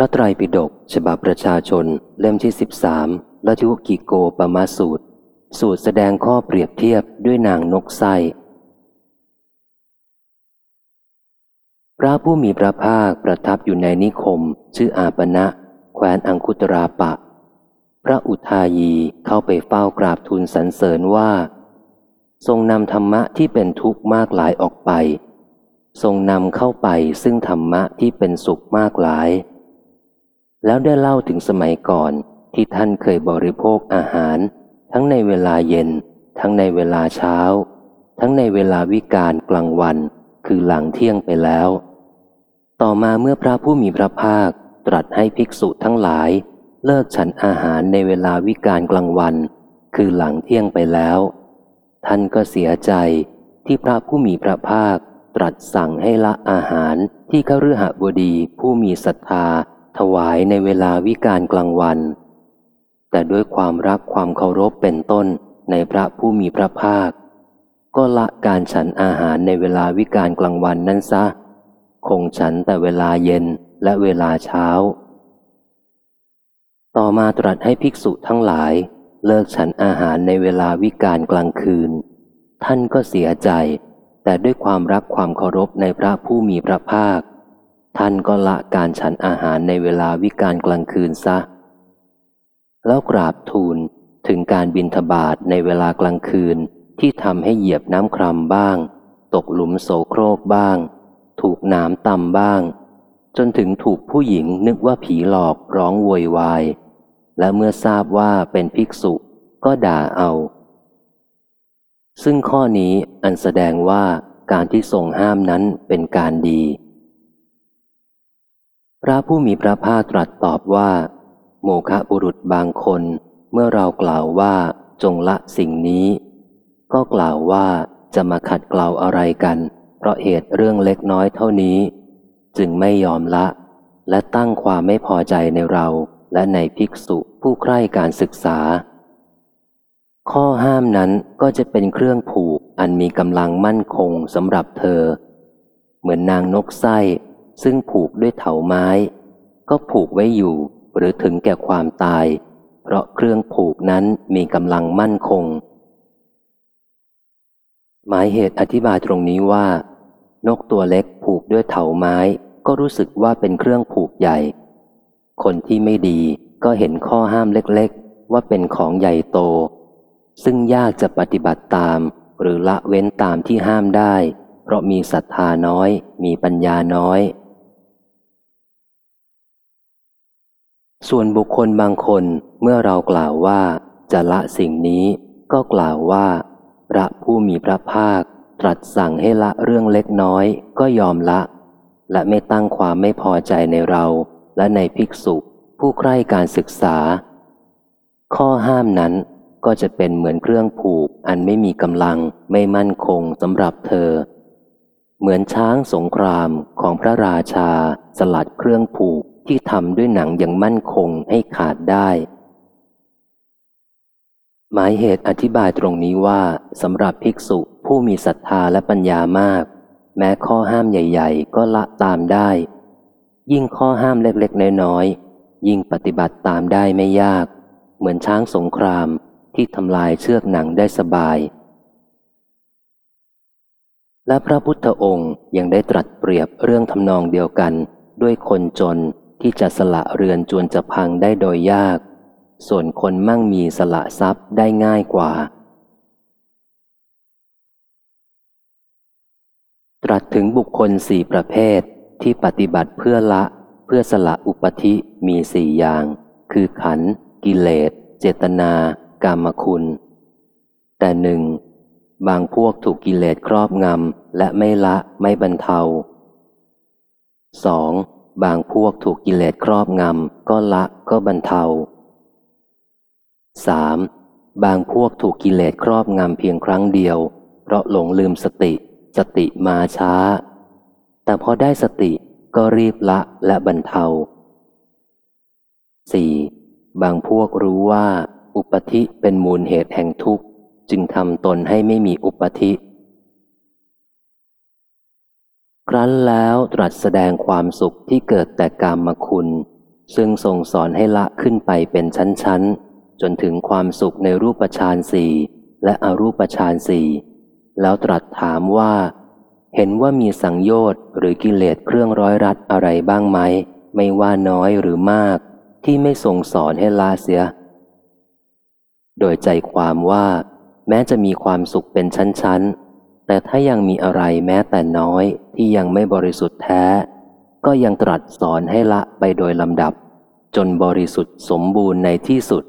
ระไตรปิฎกฉบับประชาชน เล่มที่สิบสามละทิวกิโกปมาสูตร สูตรแสดงข้อเปรียบเทียบด้วยนางนกไส้พระผู้มีพระภาคประทับอยู่ในนิคม ชื่ออาปณะแคว้นอังคุตราปะ พระอุทายีเข้าไปเฝ้ากราบทูลสรรเสริญว่า ทรงนำธรรมะที่เป็นทุกข์มากหลายออกไป ทรงนำเข้าไปซึ่งธรรมะที่เป็นสุขมากหลาย แล้วได้เล่าถึงสมัยก่อนที่ท่านเคยบริโภคอาหาร ทั้งในเวลาเย็น ทั้งในเวลาเช้า ทั้งในเวลาวิกาลกลางวัน คือหลังเที่ยงไปแล้ว ต่อมาเมื่อพระผู้มีพระภาคตรัสให้ภิกษุทั้งหลาย เลิกฉันอาหารในเวลาวิกาลกลางวัน คือหลังเที่ยงไปแล้ว ท่านก็เสียใจที่พระผู้มีพระภาคตรัสสั่งให้ละอาหารที่ขรือหบดีผู้มีศรัทธา ถวายในเวลาวิกาลกลางวัน แต่ด้วยความรักความเคารพเป็นต้นในพระผู้มีพระภาค ก็ละการฉันอาหารในเวลาวิกาลกลางวันนั้นซะ คงฉันแต่เวลาเย็นและเวลาเช้า ต่อมาตรัสให้ภิกษุทั้งหลายเลิกฉันอาหารในเวลาวิกาลกลางคืน ท่านก็เสียใจ แต่ด้วยความรักความเคารพในพระผู้มีพระภาค ท่านก็ละการฉันอาหารในเวลาวิกาลกลางคืนซะ แล้วกราบทูลถึงการบินทบาทในเวลากลางคืนที่ทำให้เหยียบน้ำครำบ้าง ตกหลุมโสโครกบ้าง ถูกน้ำต่ำบ้าง จนถึงถูกผู้หญิงนึกว่าผีหลอกร้องโวยวาย และเมื่อทราบว่าเป็นภิกษุก็ด่าเอา ซึ่งข้อนี้อันแสดงว่าการที่ทรงห้ามนั้นเป็นการดี พระผู้มีพระภาคตรัสตอบว่า โมคะบุรุษบางคน เมื่อเรากล่าวว่าจงละสิ่งนี้ ก็กล่าวว่าจะมาขัดเกลาอะไรกัน เพราะเหตุเรื่องเล็กน้อยเท่านี้ จึงไม่ยอมละ และตั้งความไม่พอใจในเราและในภิกษุผู้ใคร่การศึกษา ข้อห้ามนั้นก็จะเป็นเครื่องผูกอันมีกำลังมั่นคงสำหรับเธอ เหมือนนางนกไส้ ซึ่งผูกด้วยเถาไม้ ก็ผูกไว้อยู่หรือถึงแก่ความตาย เพราะเครื่องผูกนั้นมีกำลังมั่นคง หมายเหตุอธิบายตรงนี้ว่า นกตัวเล็กผูกด้วยเถาไม้ ก็รู้สึกว่าเป็นเครื่องผูกใหญ่ คนที่ไม่ดีก็เห็นข้อห้ามเล็กๆ ว่าเป็นของใหญ่โต ซึ่งยากจะปฏิบัติตาม หรือละเว้นตามที่ห้ามได้ เพราะมีศรัทธาน้อย มีปัญญาน้อย ส่วนบุคคลบางคนเมื่อเรากล่าวว่า จะละสิ่งนี้ ก็กล่าวว่า พระผู้มีพระภาค ตรัสสั่งให้ละเรื่องเล็กน้อยก็ยอมละ และไม่ตั้งความไม่พอใจในเราและในภิกษุ ผู้ใคร่การศึกษา ข้อห้ามนั้นก็จะเป็นเหมือนเครื่องผูกอันไม่มีกำลังไม่มั่นคงสำหรับเธอ เหมือนช้างสงครามของพระราชาสลัดเครื่องผูก ที่ทำด้วยหนังอย่างมั่นคงให้ขาดได้ หมายเหตุอธิบายตรงนี้ว่าสำหรับภิกษุผู้มีศรัทธาและปัญญามาก แม้ข้อห้ามใหญ่ ๆ ก็ละตามได้ ยิ่งข้อห้ามเล็กๆ น้อยๆ ยิ่งปฏิบัติตามได้ไม่ยาก เหมือนช้างสงครามที่ทำลายเชือกหนังได้สบาย และพระพุทธองค์ยังได้ตรัสเปรียบเรื่องทำนองเดียวกันด้วยคนจน ที่จะสละเรือนจวนจะพังได้โดยยาก ส่วนคนมั่งมีสละทรัพย์ได้ง่ายกว่า ตรัสถึงบุคคลสี่ประเภทที่ปฏิบัติเพื่อละเพื่อสละอุปธิมีสี่อย่าง คือขัน กิเลส เจตนา กามคุณ แต่หนึ่ง บางพวกถูกกิเลสครอบงำและไม่ละไม่บรรเทาสอง บางพวกถูกกิเลสครอบงำก็ละก็บรรเทา 3. บางพวกถูกกิเลสครอบงำเพียงครั้งเดียว เพราะหลงลืมสติ สติมาช้า แต่พอได้สติก็รีบละและบรรเทา 4. บางพวกรู้ว่า อุปธิเป็นมูลเหตุแห่งทุกข์ จึงทำตนให้ไม่มีอุปธิ ครั้นแล้วตรัสแสดงความสุขที่เกิดแต่กามคุณ ซึ่งทรงสอนให้ละขึ้นไปเป็นชั้นๆ จนถึงความสุขในรูปฌานสี่และอรูปฌานสี่แล้วตรัสถามว่า เห็นว่ามีสังโยชน์หรือกิเลสเครื่องร้อยรัดอะไรบ้างไหม ไม่ว่าน้อยหรือมาก ที่ไม่ทรงสอนให้ละเสีย โดยใจความว่า แม้จะมีความสุขเป็นชั้นๆ แต่ถ้ายังมีอะไรแม้แต่น้อยที่ยังไม่บริสุทธิ์แท้ ก็ยังตรัสสอนให้ละไปโดยลำดับ จนบริสุทธิ์สมบูรณ์ในที่สุด